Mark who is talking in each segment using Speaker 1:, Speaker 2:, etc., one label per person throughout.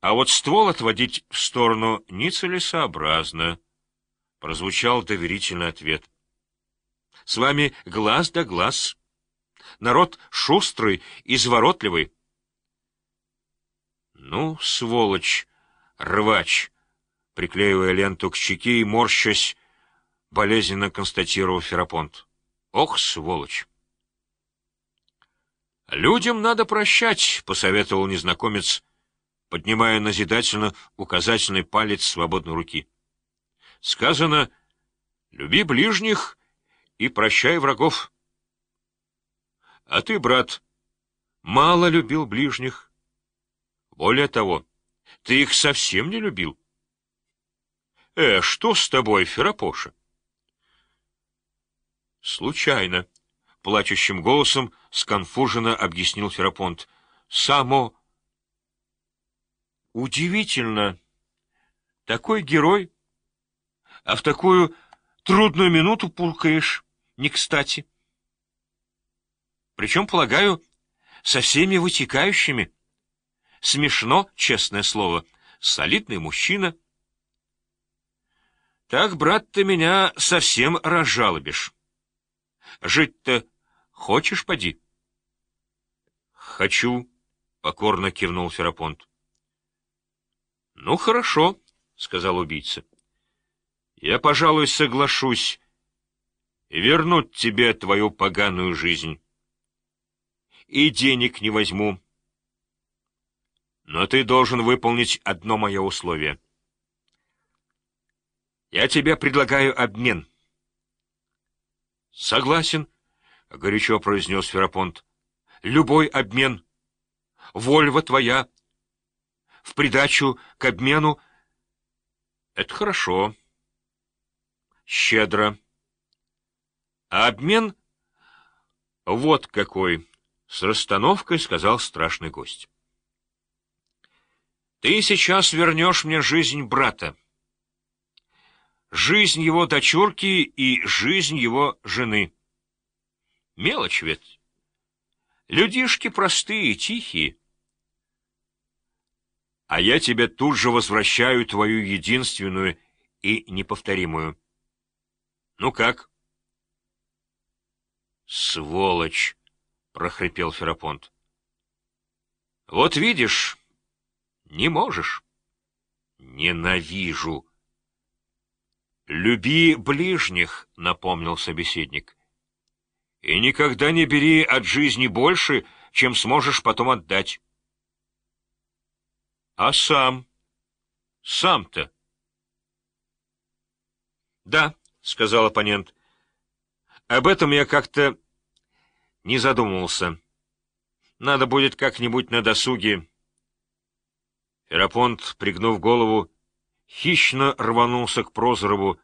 Speaker 1: А вот ствол отводить в сторону нецелесообразно, — прозвучал доверительный ответ. — С вами глаз да глаз. Народ шустрый, изворотливый. — Ну, сволочь, рвач! — приклеивая ленту к щеке и морщась, болезненно констатировал Ферапонт. — Ох, сволочь! — Людям надо прощать, — посоветовал незнакомец, поднимая назидательно указательный палец свободной руки. Сказано «Люби ближних и прощай врагов». А ты, брат, мало любил ближних. Более того, ты их совсем не любил. Э, что с тобой, Ферапоша? Случайно, — плачущим голосом сконфуженно объяснил Ферапонт. Само Удивительно. Такой герой, а в такую трудную минуту пулкаешь, не кстати. Причем, полагаю, со всеми вытекающими. Смешно, честное слово, солидный мужчина. Так, брат, ты меня совсем разжалобишь. Жить-то хочешь, поди? Хочу, — покорно кивнул Ферапонт. — Ну, хорошо, — сказал убийца. — Я, пожалуй, соглашусь вернуть тебе твою поганую жизнь. И денег не возьму. Но ты должен выполнить одно мое условие. Я тебе предлагаю обмен. — Согласен, — горячо произнес Ферапонт. — Любой обмен. Вольва твоя в придачу к обмену. Это хорошо. Щедро. А обмен вот какой, с расстановкой сказал страшный гость. Ты сейчас вернешь мне жизнь брата. Жизнь его дочурки и жизнь его жены. Мелочь ведь. Людишки простые, тихие а я тебе тут же возвращаю твою единственную и неповторимую. Ну как? Сволочь! — прохрипел Ферапонт. Вот видишь, не можешь. Ненавижу. Люби ближних, — напомнил собеседник. И никогда не бери от жизни больше, чем сможешь потом отдать. А сам? Сам-то? Да, — сказал оппонент. Об этом я как-то не задумывался. Надо будет как-нибудь на досуге. Ферапонт, пригнув голову, хищно рванулся к Прозорову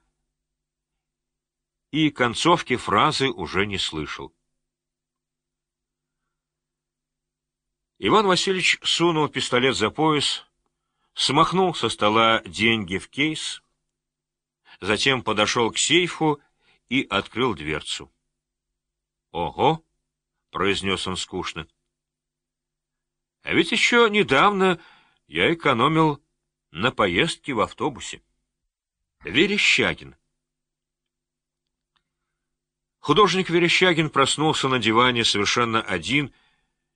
Speaker 1: и концовки фразы уже не слышал. Иван Васильевич сунул пистолет за пояс, смахнул со стола деньги в кейс, затем подошел к сейфу и открыл дверцу. «Ого!» — произнес он скучно. «А ведь еще недавно я экономил на поездке в автобусе. Верещагин». Художник Верещагин проснулся на диване совершенно один —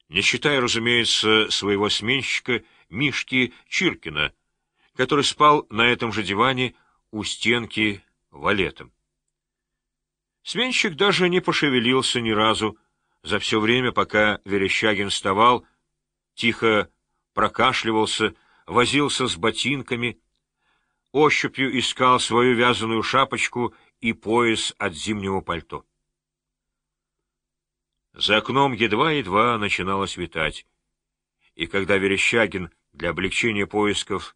Speaker 1: не считая, разумеется, своего сменщика Мишки Чиркина, который спал на этом же диване у стенки валетом. Сменщик даже не пошевелился ни разу за все время, пока Верещагин вставал, тихо прокашливался, возился с ботинками, ощупью искал свою вязаную шапочку и пояс от зимнего пальто. За окном едва-едва начинало светать, и когда Верещагин для облегчения поисков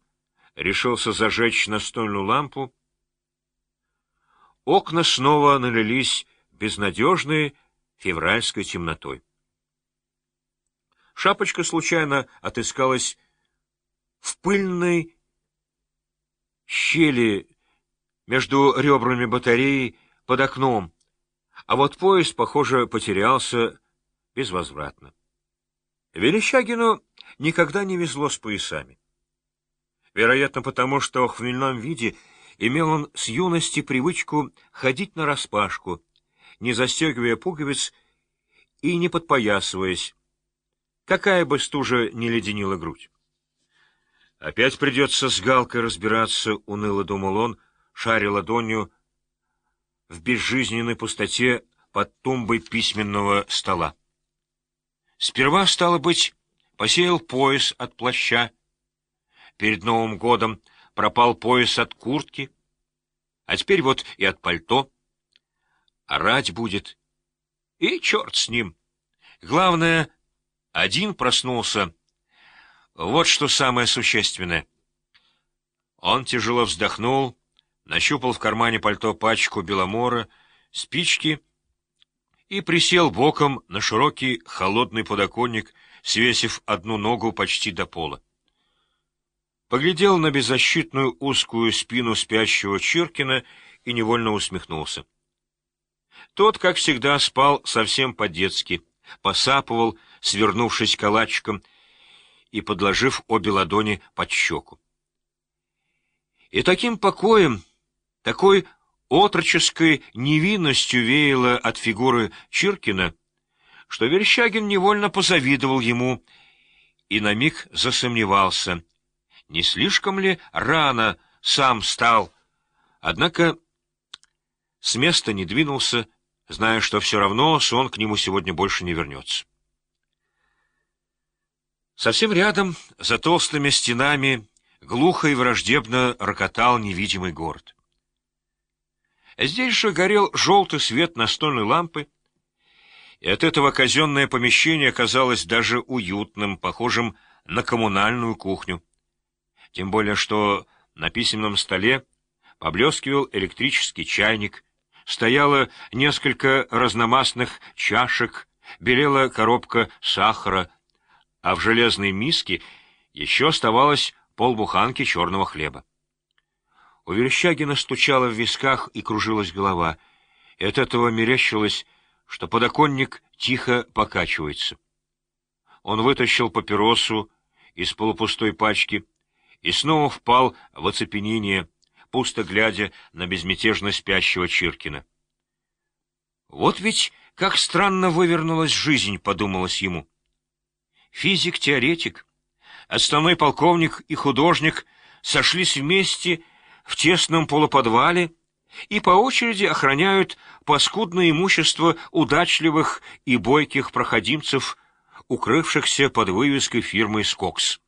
Speaker 1: решился зажечь настольную лампу, окна снова налились безнадежной февральской темнотой. Шапочка случайно отыскалась в пыльной щели между ребрами батареи под окном, а вот поезд, похоже, потерялся безвозвратно. Верещагину никогда не везло с поясами. Вероятно, потому что в хмельном виде имел он с юности привычку ходить нараспашку, не застегивая пуговиц и не подпоясываясь, какая бы стужа не леденила грудь. Опять придется с Галкой разбираться, — уныло думал он, шаря ладонью в безжизненной пустоте под тумбой письменного стола. Сперва, стало быть, посеял пояс от плаща. Перед Новым годом пропал пояс от куртки, а теперь вот и от пальто. Орать будет. И черт с ним. Главное, один проснулся. Вот что самое существенное. Он тяжело вздохнул, нащупал в кармане пальто пачку беломора, спички и присел боком на широкий холодный подоконник, свесив одну ногу почти до пола. Поглядел на беззащитную узкую спину спящего Чиркина и невольно усмехнулся. Тот, как всегда, спал совсем по-детски, посапывал, свернувшись калачиком и подложив обе ладони под щеку. И таким покоем, такой отроческой невинностью веяло от фигуры Чиркина, что Верещагин невольно позавидовал ему и на миг засомневался, не слишком ли рано сам стал, однако с места не двинулся, зная, что все равно сон к нему сегодня больше не вернется. Совсем рядом, за толстыми стенами, глухо и враждебно рокотал невидимый город. Здесь же горел желтый свет настольной лампы, и от этого казенное помещение казалось даже уютным, похожим на коммунальную кухню. Тем более, что на письменном столе поблескивал электрический чайник, стояло несколько разномастных чашек, белела коробка сахара, а в железной миске еще оставалось полбуханки черного хлеба. У Верещагина стучала в висках и кружилась голова, и от этого мерещилось, что подоконник тихо покачивается. Он вытащил папиросу из полупустой пачки и снова впал в оцепенение, пусто глядя на безмятежно спящего Чиркина. «Вот ведь как странно вывернулась жизнь», — подумалось ему. Физик-теоретик, отставной полковник и художник сошлись вместе в тесном полуподвале и по очереди охраняют паскудное имущество удачливых и бойких проходимцев, укрывшихся под вывеской фирмы «Скокс».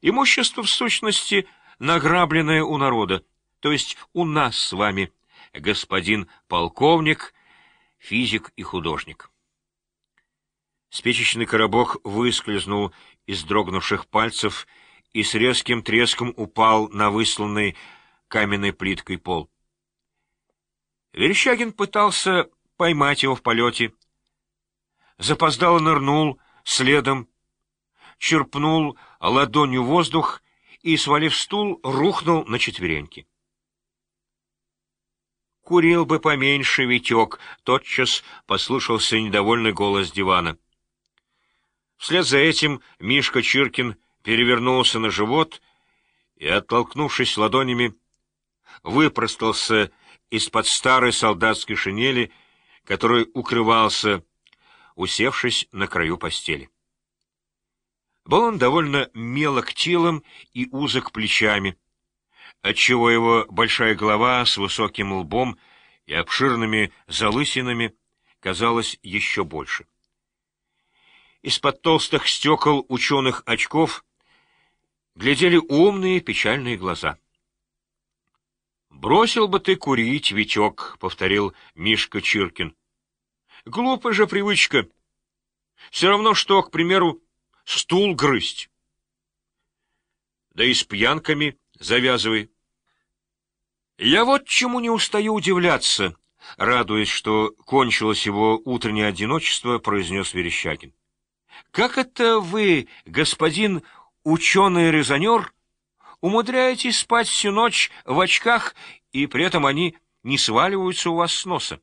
Speaker 1: Имущество, в сущности, награбленное у народа, то есть у нас с вами, господин полковник, физик и художник. Спичечный коробок выскользнул из дрогнувших пальцев и с резким треском упал на высланный каменной плиткой пол. Верещагин пытался поймать его в полете. Запоздало нырнул следом, черпнул ладонью воздух и, свалив стул, рухнул на четвереньки. «Курил бы поменьше, Витек!» — тотчас послышался недовольный голос дивана. Вслед за этим Мишка Чиркин перевернулся на живот и, оттолкнувшись ладонями, выпростался из-под старой солдатской шинели, которой укрывался, усевшись на краю постели. Был он довольно мелок телом и узок плечами, отчего его большая голова с высоким лбом и обширными залысинами казалась еще больше. Из-под толстых стекол ученых очков глядели умные печальные глаза. «Бросил бы ты курить, Витек», — повторил Мишка Чиркин. «Глупая же привычка. Все равно, что, к примеру, стул грызть. Да и с пьянками завязывай. Я вот чему не устаю удивляться, радуясь, что кончилось его утреннее одиночество, произнес Верещагин. Как это вы, господин ученый-резонер, умудряетесь спать всю ночь в очках, и при этом они не сваливаются у вас с носа?